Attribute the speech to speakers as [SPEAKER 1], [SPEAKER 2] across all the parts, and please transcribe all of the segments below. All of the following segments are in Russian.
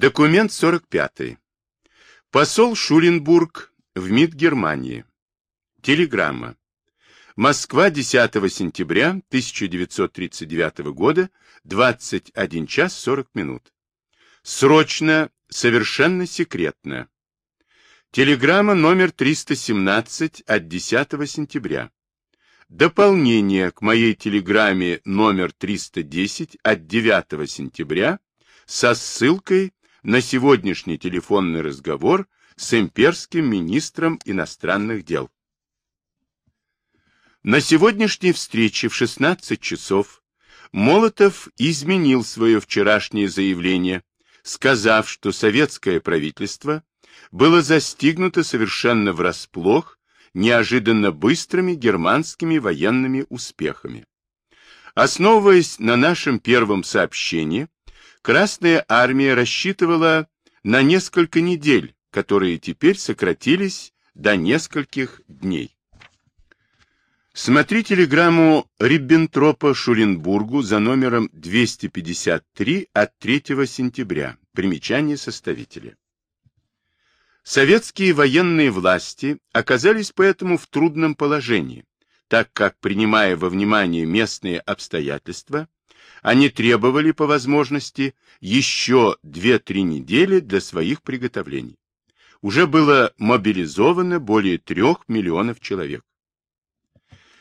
[SPEAKER 1] Документ 45. Посол Шуленбург в МИД Германии. Телеграмма. Москва, 10 сентября 1939 года, 21 час 40 минут. Срочно, совершенно секретно. Телеграмма номер 317 от 10 сентября. Дополнение к моей телеграмме номер 310 от 9 сентября со ссылкой на сегодняшний телефонный разговор с имперским министром иностранных дел. На сегодняшней встрече в 16 часов Молотов изменил свое вчерашнее заявление, сказав, что советское правительство было застигнуто совершенно врасплох неожиданно быстрыми германскими военными успехами. Основываясь на нашем первом сообщении, Красная армия рассчитывала на несколько недель, которые теперь сократились до нескольких дней. Смотри телеграмму Риббентропа Шуренбургу за номером 253 от 3 сентября. Примечание составителя. Советские военные власти оказались поэтому в трудном положении, так как, принимая во внимание местные обстоятельства, они требовали по возможности еще 2-3 недели для своих приготовлений. Уже было мобилизовано более 3 миллионов человек.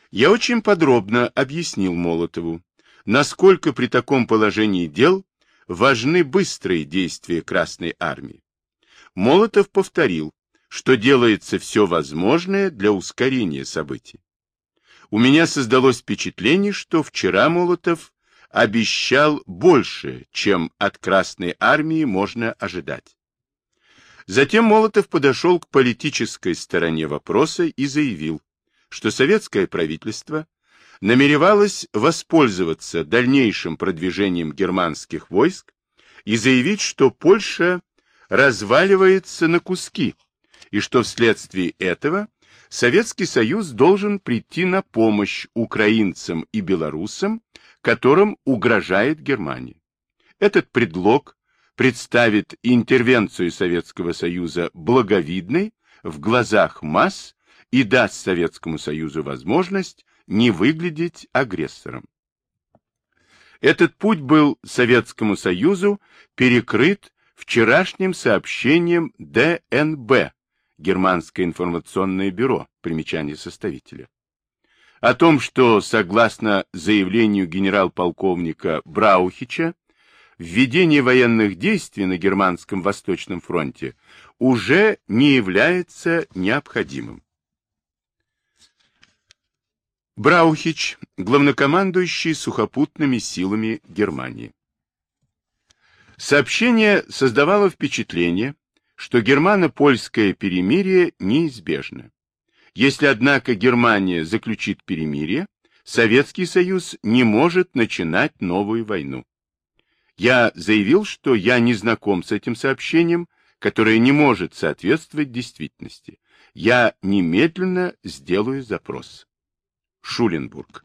[SPEAKER 1] Я очень подробно объяснил Молотову, насколько при таком положении дел важны быстрые действия Красной Армии. Молотов повторил, что делается все возможное для ускорения событий. У меня создалось впечатление, что вчера Молотов обещал больше, чем от Красной Армии можно ожидать. Затем Молотов подошел к политической стороне вопроса и заявил, что советское правительство намеревалось воспользоваться дальнейшим продвижением германских войск и заявить, что Польша разваливается на куски, и что вследствие этого Советский Союз должен прийти на помощь украинцам и белорусам, которым угрожает Германия. Этот предлог представит интервенцию Советского Союза благовидной в глазах масс и даст Советскому Союзу возможность не выглядеть агрессором. Этот путь был Советскому Союзу перекрыт вчерашним сообщением ДНБ, Германское информационное бюро, примечание составителя, о том, что, согласно заявлению генерал-полковника Браухича, введение военных действий на Германском Восточном фронте уже не является необходимым. Браухич, главнокомандующий сухопутными силами Германии. Сообщение создавало впечатление, что германо-польское перемирие неизбежно. Если, однако, Германия заключит перемирие, Советский Союз не может начинать новую войну. Я заявил, что я не знаком с этим сообщением, которое не может соответствовать действительности. Я немедленно сделаю запрос. Шуленбург.